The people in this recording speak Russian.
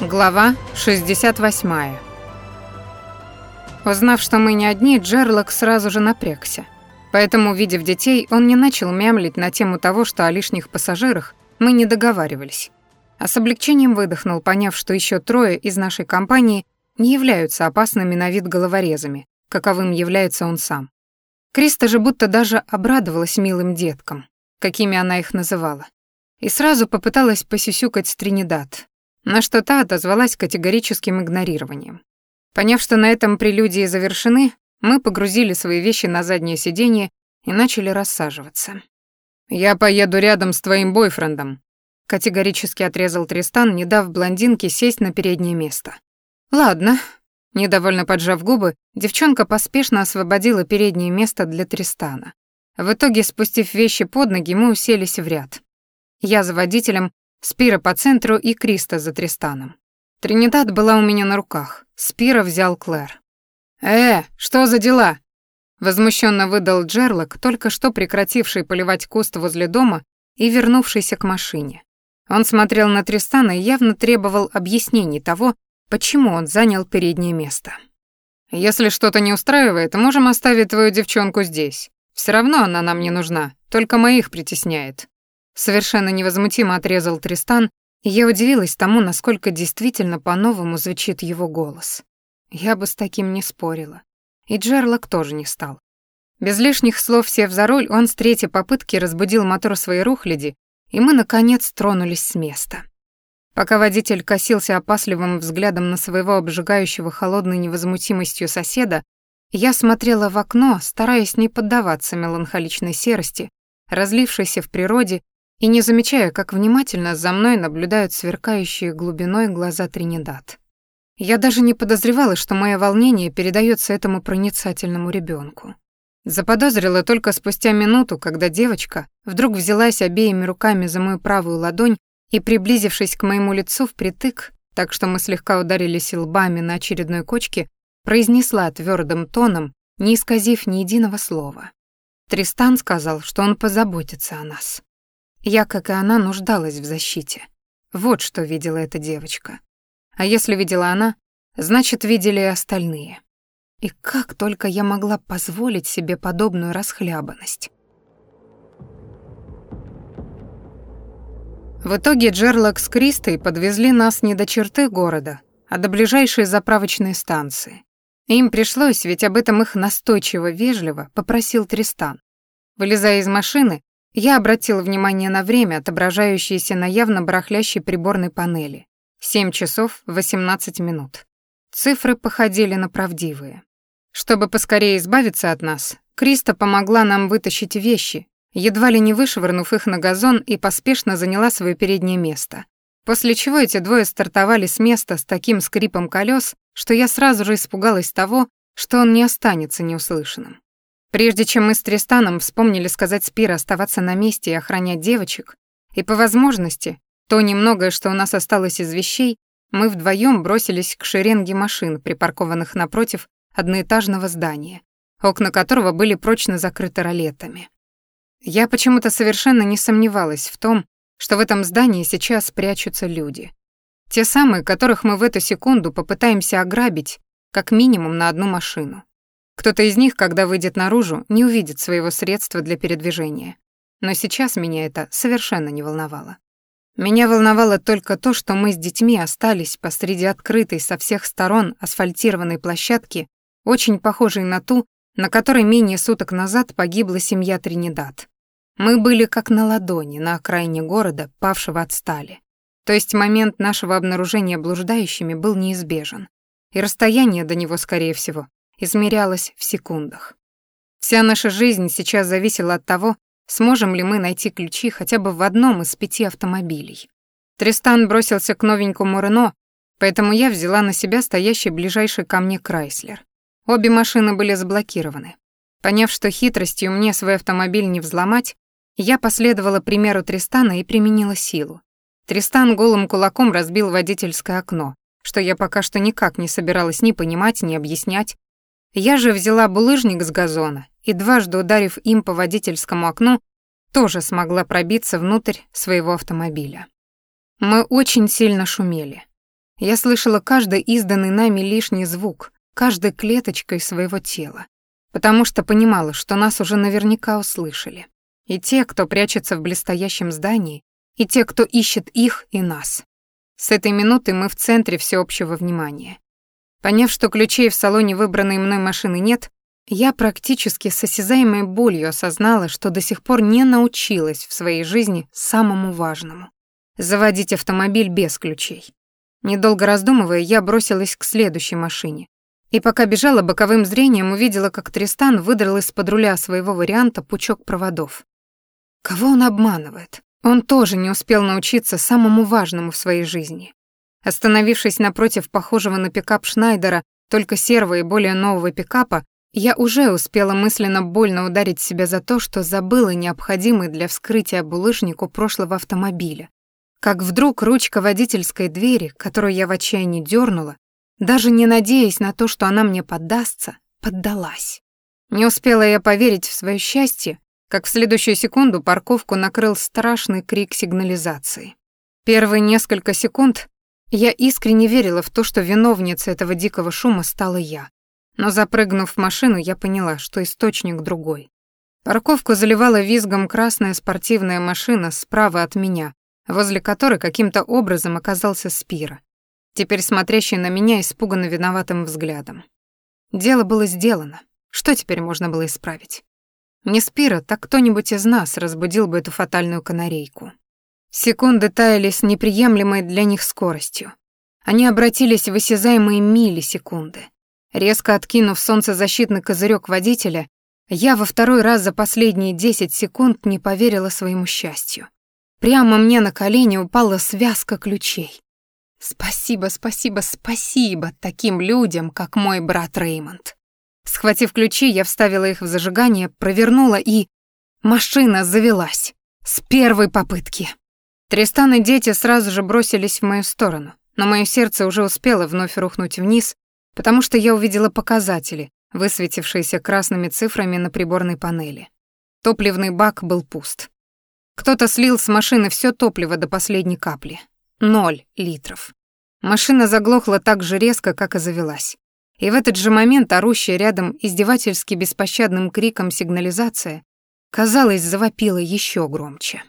Глава 68. Узнав, что мы не одни, Джерлок сразу же напрягся. Поэтому, увидев детей, он не начал мямлить на тему того, что о лишних пассажирах мы не договаривались. А с облегчением выдохнул, поняв, что еще трое из нашей компании не являются опасными на вид головорезами, каковым является он сам. Криста же будто даже обрадовалась милым деткам, какими она их называла. И сразу попыталась посюсюкать с Тринидад, на что та отозвалась категорическим игнорированием. Поняв, что на этом прелюдии завершены, мы погрузили свои вещи на заднее сиденье и начали рассаживаться. «Я поеду рядом с твоим бойфрендом», — категорически отрезал Тристан, не дав блондинке сесть на переднее место. «Ладно». Недовольно поджав губы, девчонка поспешно освободила переднее место для Тристана. В итоге, спустив вещи под ноги, мы уселись в ряд. Я за водителем, Спира по центру и Криста за Тристаном. Тринидад была у меня на руках. Спира взял Клэр. «Э, что за дела?» Возмущенно выдал Джерлок, только что прекративший поливать куст возле дома и вернувшийся к машине. Он смотрел на Тристана и явно требовал объяснений того, почему он занял переднее место. «Если что-то не устраивает, можем оставить твою девчонку здесь. Все равно она нам не нужна, только моих притесняет», Совершенно невозмутимо отрезал Тристан, и я удивилась тому, насколько действительно по-новому звучит его голос. Я бы с таким не спорила. И Джерлок тоже не стал. Без лишних слов сев за руль, он с третьей попытки разбудил мотор своей рухляди, и мы, наконец, тронулись с места. Пока водитель косился опасливым взглядом на своего обжигающего холодной невозмутимостью соседа, я смотрела в окно, стараясь не поддаваться меланхоличной серости, разлившейся в природе и не замечая, как внимательно за мной наблюдают сверкающие глубиной глаза Тринидад. Я даже не подозревала, что мое волнение передается этому проницательному ребенку. Заподозрила только спустя минуту, когда девочка вдруг взялась обеими руками за мою правую ладонь и, приблизившись к моему лицу впритык, так что мы слегка ударились лбами на очередной кочке, произнесла твердым тоном, не исказив ни единого слова. Тристан сказал, что он позаботится о нас. Я, как и она, нуждалась в защите. Вот что видела эта девочка. А если видела она, значит, видели и остальные. И как только я могла позволить себе подобную расхлябанность. В итоге Джерлок с Кристой подвезли нас не до черты города, а до ближайшей заправочной станции. Им пришлось, ведь об этом их настойчиво вежливо попросил Тристан. Вылезая из машины, я обратила внимание на время, отображающееся на явно барахлящей приборной панели. 7 часов 18 минут. Цифры походили на правдивые. Чтобы поскорее избавиться от нас, Криста помогла нам вытащить вещи, едва ли не вышвырнув их на газон и поспешно заняла свое переднее место. После чего эти двое стартовали с места с таким скрипом колес, что я сразу же испугалась того, что он не останется неуслышанным. Прежде чем мы с Тристаном вспомнили сказать Спира оставаться на месте и охранять девочек, и по возможности, то немногое, что у нас осталось из вещей, мы вдвоем бросились к шеренге машин, припаркованных напротив одноэтажного здания, окна которого были прочно закрыты ролетами. Я почему-то совершенно не сомневалась в том, что в этом здании сейчас прячутся люди. Те самые, которых мы в эту секунду попытаемся ограбить как минимум на одну машину. Кто-то из них, когда выйдет наружу, не увидит своего средства для передвижения. Но сейчас меня это совершенно не волновало. Меня волновало только то, что мы с детьми остались посреди открытой со всех сторон асфальтированной площадки, очень похожей на ту, на которой менее суток назад погибла семья Тринидад. Мы были как на ладони на окраине города, павшего от стали. То есть момент нашего обнаружения блуждающими был неизбежен. И расстояние до него, скорее всего, измерялась в секундах. Вся наша жизнь сейчас зависела от того, сможем ли мы найти ключи хотя бы в одном из пяти автомобилей. Тристан бросился к новенькому Рено, поэтому я взяла на себя стоящий ближайший ко мне Крайслер. Обе машины были заблокированы. Поняв, что хитростью мне свой автомобиль не взломать, я последовала примеру Тристана и применила силу. Тристан голым кулаком разбил водительское окно, что я пока что никак не собиралась ни понимать, ни объяснять, я же взяла булыжник с газона и, дважды ударив им по водительскому окну, тоже смогла пробиться внутрь своего автомобиля. Мы очень сильно шумели. Я слышала каждый изданный нами лишний звук, каждой клеточкой своего тела, потому что понимала, что нас уже наверняка услышали. И те, кто прячется в блестящем здании, и те, кто ищет их и нас. С этой минуты мы в центре всеобщего внимания. Поняв, что ключей в салоне выбранной мной машины нет, я практически с осязаемой болью осознала, что до сих пор не научилась в своей жизни самому важному — заводить автомобиль без ключей. Недолго раздумывая, я бросилась к следующей машине. И пока бежала боковым зрением, увидела, как Тристан выдрал из-под руля своего варианта пучок проводов. Кого он обманывает? Он тоже не успел научиться самому важному в своей жизни. Остановившись напротив похожего на пикап Шнайдера, только серого и более нового пикапа, я уже успела мысленно больно ударить себя за то, что забыла необходимый для вскрытия булыжнику прошлого автомобиля. Как вдруг ручка водительской двери, которую я в отчаянии дернула, даже не надеясь на то, что она мне поддастся, поддалась. Не успела я поверить в свое счастье, как в следующую секунду парковку накрыл страшный крик сигнализации. Первые несколько секунд я искренне верила в то, что виновницей этого дикого шума стала я. Но запрыгнув в машину, я поняла, что источник другой. Парковку заливала визгом красная спортивная машина справа от меня, возле которой каким-то образом оказался Спира, теперь смотрящий на меня испуганно виноватым взглядом. Дело было сделано. Что теперь можно было исправить? Не Спира, так кто-нибудь из нас разбудил бы эту фатальную канарейку. Секунды таяли с неприемлемой для них скоростью. Они обратились в осязаемые миллисекунды. Резко откинув солнцезащитный козырек водителя, я во второй раз за последние 10 секунд не поверила своему счастью. Прямо мне на колени упала связка ключей. Спасибо, спасибо, спасибо таким людям, как мой брат Реймонд. Схватив ключи, я вставила их в зажигание, провернула и... Машина завелась. С первой попытки. Тристан и дети сразу же бросились в мою сторону, но мое сердце уже успело вновь рухнуть вниз, потому что я увидела показатели, высветившиеся красными цифрами на приборной панели. Топливный бак был пуст. Кто-то слил с машины все топливо до последней капли. Ноль литров. Машина заглохла так же резко, как и завелась. И в этот же момент орущая рядом издевательски беспощадным криком сигнализация, казалось, завопила еще громче.